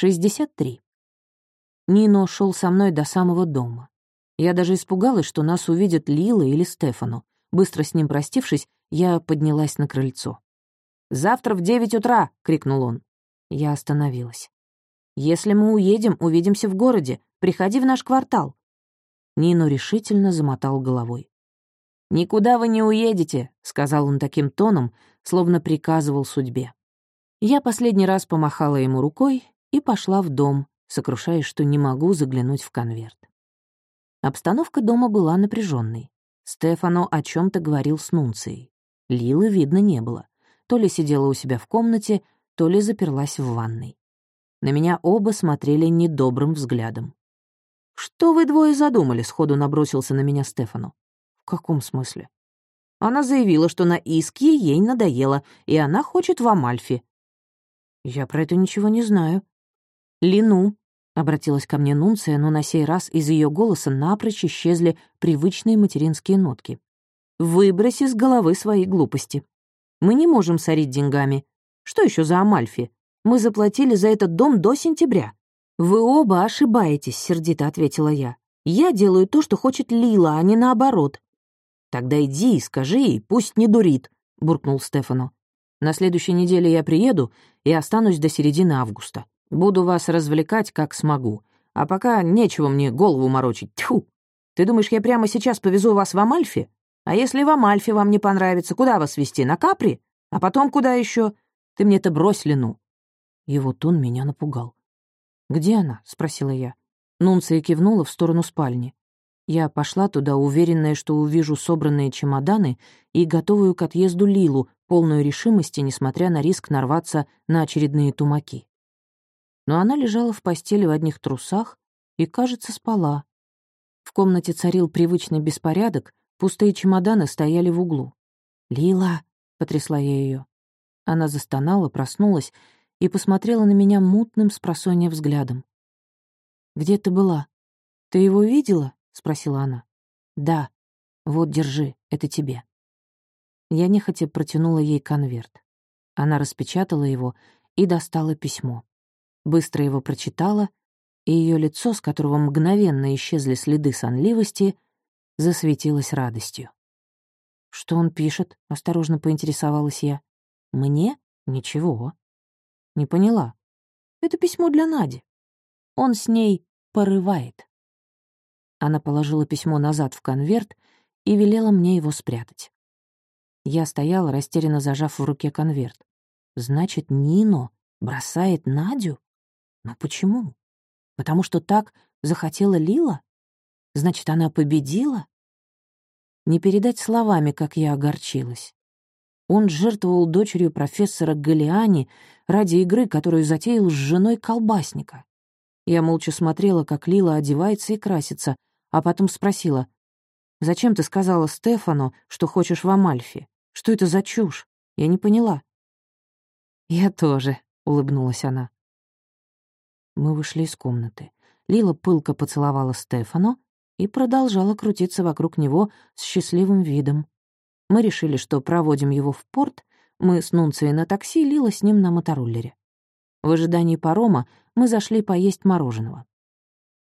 63. Нино шел со мной до самого дома. Я даже испугалась, что нас увидят Лила или Стефану. Быстро с ним простившись, я поднялась на крыльцо. «Завтра в девять утра!» — крикнул он. Я остановилась. «Если мы уедем, увидимся в городе. Приходи в наш квартал». Нино решительно замотал головой. «Никуда вы не уедете», — сказал он таким тоном, словно приказывал судьбе. Я последний раз помахала ему рукой и пошла в дом, сокрушаясь, что не могу заглянуть в конверт. Обстановка дома была напряженной. Стефано о чем то говорил с Нунцией. Лилы видно не было. То ли сидела у себя в комнате, то ли заперлась в ванной. На меня оба смотрели недобрым взглядом. «Что вы двое задумали?» — сходу набросился на меня Стефану. «В каком смысле?» Она заявила, что на Иске ей надоело, и она хочет в Амальфи. «Я про это ничего не знаю». «Лину», — обратилась ко мне Нунция, но на сей раз из ее голоса напрочь исчезли привычные материнские нотки. «Выбрось из головы свои глупости. Мы не можем сорить деньгами. Что еще за Амальфи? Мы заплатили за этот дом до сентября». «Вы оба ошибаетесь», — сердито ответила я. «Я делаю то, что хочет Лила, а не наоборот». «Тогда иди и скажи ей, пусть не дурит», — буркнул Стефану. «На следующей неделе я приеду и останусь до середины августа. Буду вас развлекать, как смогу. А пока нечего мне голову морочить. Тьфу! Ты думаешь, я прямо сейчас повезу вас в Амальфи? А если в Амальфи вам не понравится, куда вас везти? На Капри? А потом куда еще? Ты мне это брось, Лену». Его тон меня напугал. «Где она?» — спросила я. Нунция кивнула в сторону спальни. Я пошла туда, уверенная, что увижу собранные чемоданы и готовую к отъезду Лилу, полную решимости, несмотря на риск нарваться на очередные тумаки но она лежала в постели в одних трусах и, кажется, спала. В комнате царил привычный беспорядок, пустые чемоданы стояли в углу. «Лила!» — потрясла я ее. Она застонала, проснулась и посмотрела на меня мутным с взглядом. «Где ты была? Ты его видела?» — спросила она. «Да. Вот, держи, это тебе». Я нехотя протянула ей конверт. Она распечатала его и достала письмо быстро его прочитала, и ее лицо, с которого мгновенно исчезли следы сонливости, засветилось радостью. «Что он пишет?» — осторожно поинтересовалась я. «Мне? Ничего». «Не поняла. Это письмо для Нади. Он с ней порывает». Она положила письмо назад в конверт и велела мне его спрятать. Я стояла, растерянно зажав в руке конверт. «Значит, Нино бросает Надю?» Но почему? Потому что так захотела Лила? Значит, она победила? Не передать словами, как я огорчилась. Он жертвовал дочерью профессора Галиани ради игры, которую затеял с женой колбасника. Я молча смотрела, как Лила одевается и красится, а потом спросила, «Зачем ты сказала Стефану, что хочешь в Амальфи? Что это за чушь? Я не поняла». «Я тоже», — улыбнулась она. Мы вышли из комнаты. Лила пылко поцеловала Стефану и продолжала крутиться вокруг него с счастливым видом. Мы решили, что проводим его в порт, мы с Нунцией на такси, Лила с ним на мотороллере. В ожидании парома мы зашли поесть мороженого.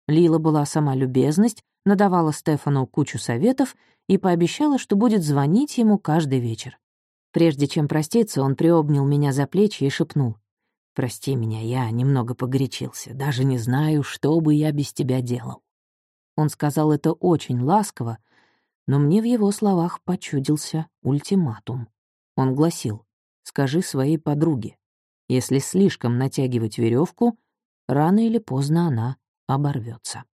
Лила была сама любезность, надавала Стефану кучу советов и пообещала, что будет звонить ему каждый вечер. Прежде чем проститься, он приобнял меня за плечи и шепнул. Прости меня, я немного погорячился. Даже не знаю, что бы я без тебя делал. Он сказал это очень ласково, но мне в его словах почудился ультиматум. Он гласил, скажи своей подруге, если слишком натягивать веревку, рано или поздно она оборвется.